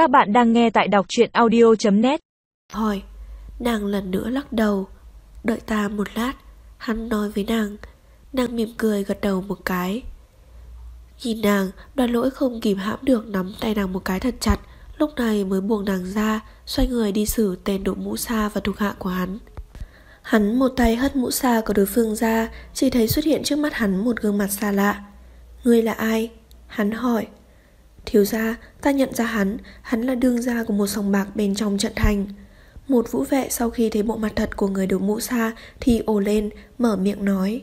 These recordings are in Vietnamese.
Các bạn đang nghe tại đọc truyện audio.net Hỏi, nàng lần nữa lắc đầu. Đợi ta một lát, hắn nói với nàng. Nàng mỉm cười gật đầu một cái. Nhìn nàng, đoàn lỗi không kìm hãm được nắm tay nàng một cái thật chặt. Lúc này mới buông nàng ra, xoay người đi xử tên đội mũ xa và thuộc hạ của hắn. Hắn một tay hất mũ xa của đối phương ra, chỉ thấy xuất hiện trước mắt hắn một gương mặt xa lạ. Ngươi là ai? Hắn hỏi. Thiếu gia ta nhận ra hắn, hắn là đương gia của một sòng bạc bên trong trận thành. Một vũ vệ sau khi thấy bộ mặt thật của người đội mũ xa thì ồ lên, mở miệng nói.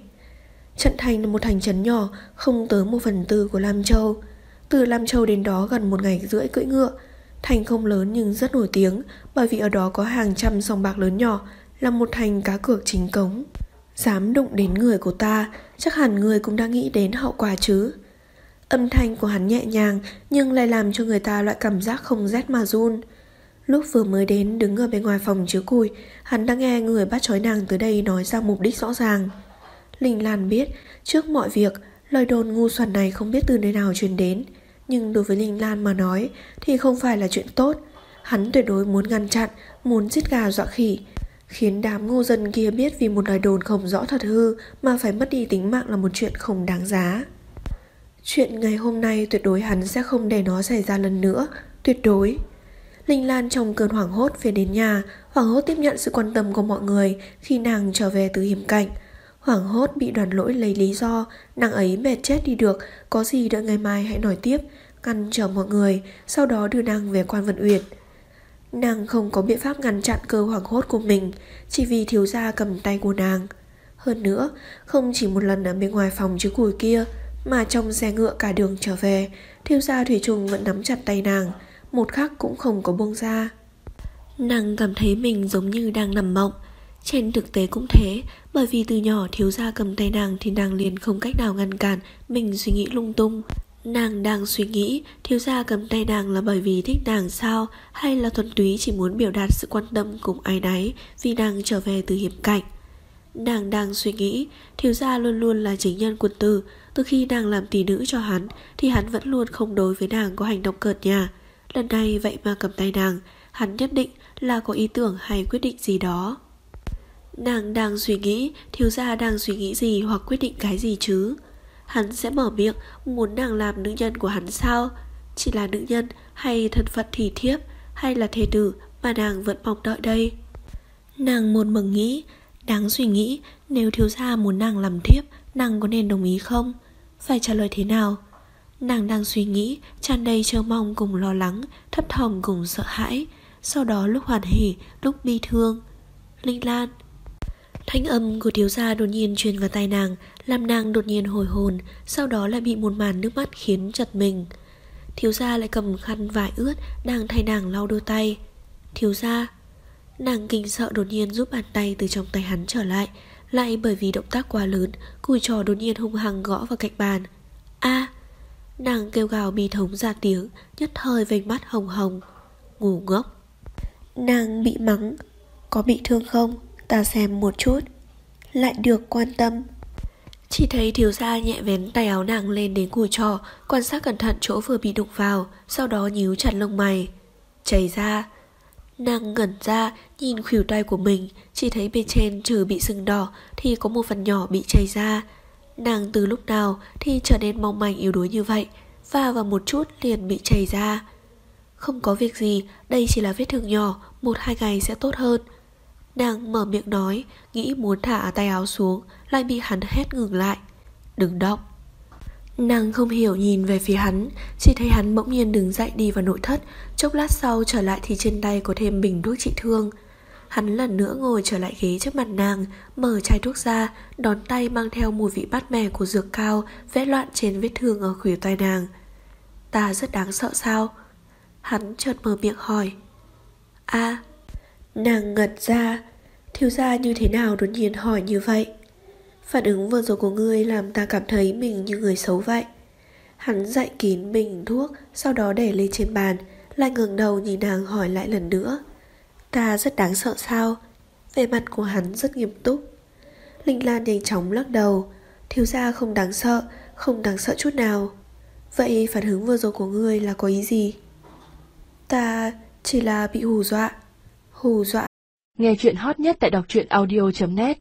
Trận thành là một thành trấn nhỏ, không tới một phần tư của Lam Châu. Từ Lam Châu đến đó gần một ngày rưỡi cưỡi ngựa. Thành không lớn nhưng rất nổi tiếng bởi vì ở đó có hàng trăm sòng bạc lớn nhỏ, là một thành cá cược chính cống. Dám đụng đến người của ta, chắc hẳn người cũng đã nghĩ đến hậu quả chứ. Âm thanh của hắn nhẹ nhàng nhưng lại làm cho người ta loại cảm giác không rét mà run. Lúc vừa mới đến đứng ở bên ngoài phòng chứa cùi, hắn đã nghe người bắt trói nàng tới đây nói ra mục đích rõ ràng. Linh Lan biết, trước mọi việc, lời đồn ngu xuẩn này không biết từ nơi nào truyền đến. Nhưng đối với Linh Lan mà nói thì không phải là chuyện tốt. Hắn tuyệt đối muốn ngăn chặn, muốn giết gà dọa khỉ, khiến đám ngu dân kia biết vì một lời đồn không rõ thật hư mà phải mất đi tính mạng là một chuyện không đáng giá. Chuyện ngày hôm nay tuyệt đối hắn sẽ không để nó xảy ra lần nữa, tuyệt đối. Linh Lan trong cơn hoảng hốt về đến nhà, hoảng hốt tiếp nhận sự quan tâm của mọi người khi nàng trở về từ hiểm cảnh. Hoảng hốt bị đoàn lỗi lấy lý do, nàng ấy mệt chết đi được, có gì đợi ngày mai hãy nói tiếp, ngăn trở mọi người, sau đó đưa nàng về quan vận uyển. Nàng không có biện pháp ngăn chặn cơ hoảng hốt của mình, chỉ vì thiếu gia cầm tay của nàng. Hơn nữa, không chỉ một lần ở bên ngoài phòng chứ củi kia, mà trong xe ngựa cả đường trở về, thiếu gia Thủy Trùng vẫn nắm chặt tay nàng, một khắc cũng không có buông ra. Nàng cảm thấy mình giống như đang nằm mộng. Trên thực tế cũng thế, bởi vì từ nhỏ thiếu gia cầm tay nàng thì nàng liền không cách nào ngăn cản mình suy nghĩ lung tung. Nàng đang suy nghĩ thiếu gia cầm tay nàng là bởi vì thích nàng sao hay là thuần túy chỉ muốn biểu đạt sự quan tâm cùng ai nấy vì nàng trở về từ hiểm cảnh. Nàng đang suy nghĩ thiếu gia luôn luôn là chính nhân quân tử từ khi nàng làm tỷ nữ cho hắn thì hắn vẫn luôn không đối với nàng có hành động cợt nhà. Lần này vậy mà cầm tay nàng, hắn nhất định là có ý tưởng hay quyết định gì đó. Nàng đang suy nghĩ thiếu gia đang suy nghĩ gì hoặc quyết định cái gì chứ. Hắn sẽ mở miệng muốn nàng làm nữ nhân của hắn sao? Chỉ là nữ nhân hay thân phận thì thiếp hay là thê tử mà nàng vẫn mong đợi đây? Nàng một mừng nghĩ, đáng suy nghĩ nếu thiếu gia muốn nàng làm thiếp, nàng có nên đồng ý không? Phải trả lời thế nào? Nàng đang suy nghĩ, tràn đầy chờ mong cùng lo lắng, thấp thỏm cùng sợ hãi. Sau đó lúc hoàn hỉ, lúc bi thương. Linh Lan Thanh âm của thiếu gia đột nhiên truyền vào tai nàng, làm nàng đột nhiên hồi hồn, sau đó lại bị một màn nước mắt khiến chật mình. Thiếu gia lại cầm khăn vải ướt, đang thay nàng lau đôi tay. Thiếu gia, nàng kinh sợ đột nhiên giúp bàn tay từ trong tay hắn trở lại, lại bởi vì động tác quá lớn, cùi trò đột nhiên hung hăng gõ vào cạnh bàn. a nàng kêu gào bi thống ra tiếng, nhất thời vành mắt hồng hồng. Ngủ ngốc. Nàng bị mắng, có bị thương không? Ta xem một chút Lại được quan tâm Chỉ thấy thiếu gia nhẹ vén tay áo nàng lên đến cùi trò Quan sát cẩn thận chỗ vừa bị đụng vào Sau đó nhíu chặt lông mày Chảy ra Nàng ngẩn ra, nhìn khuỷu tay của mình, Chỉ thấy bên trên trừ bị sưng đỏ Thì có một phần nhỏ bị chảy ra. Nàng từ lúc nào thì trở nên mong manh yếu đuối như vậy và vào một chút liền bị chảy ra. Không có việc gì, Đây chỉ là vết thương nhỏ, Một hai ngày sẽ tốt hơn. Nàng mở miệng nói, Nghĩ muốn thả tay áo xuống, Lại bị hắn hét ngừng lại. Đừng động. Nàng không hiểu nhìn về phía hắn, Chỉ thấy hắn bỗng nhiên đứng dậy đi vào nội thất, Chốc lát sau trở lại thì trên tay có thêm bình thuốc trị thương. Hắn lần nữa ngồi trở lại ghế trước mặt nàng, Mở chai thuốc ra, Đón tay mang theo mùi vị bát mè của dược cao, Vẽ loạn trên vết thương ở khuỷu tay nàng. Ta rất đáng sợ sao? Hắn chợt mở miệng hỏi. A. Nàng ngật ra. Thiếu gia như thế nào đột nhiên hỏi như vậy? Phản ứng vừa rồi của ngươi làm ta cảm thấy mình như người xấu vậy. Hắn dạy kín bình thuốc, Sau đó để lên trên bàn, Lại ngừng đầu nhìn nàng hỏi lại lần nữa. Ta rất đáng sợ sao? Về mặt của hắn rất nghiêm túc. Linh Lan nhanh chóng lắc đầu. Thiếu gia không đáng sợ, Không đáng sợ chút nào. Vậy phản ứng vừa rồi của ngươi là có ý gì? Ta chỉ là bị hù dọa. Hù dọa. Nghe chuyện hot nhất tại đọc truyện audio.net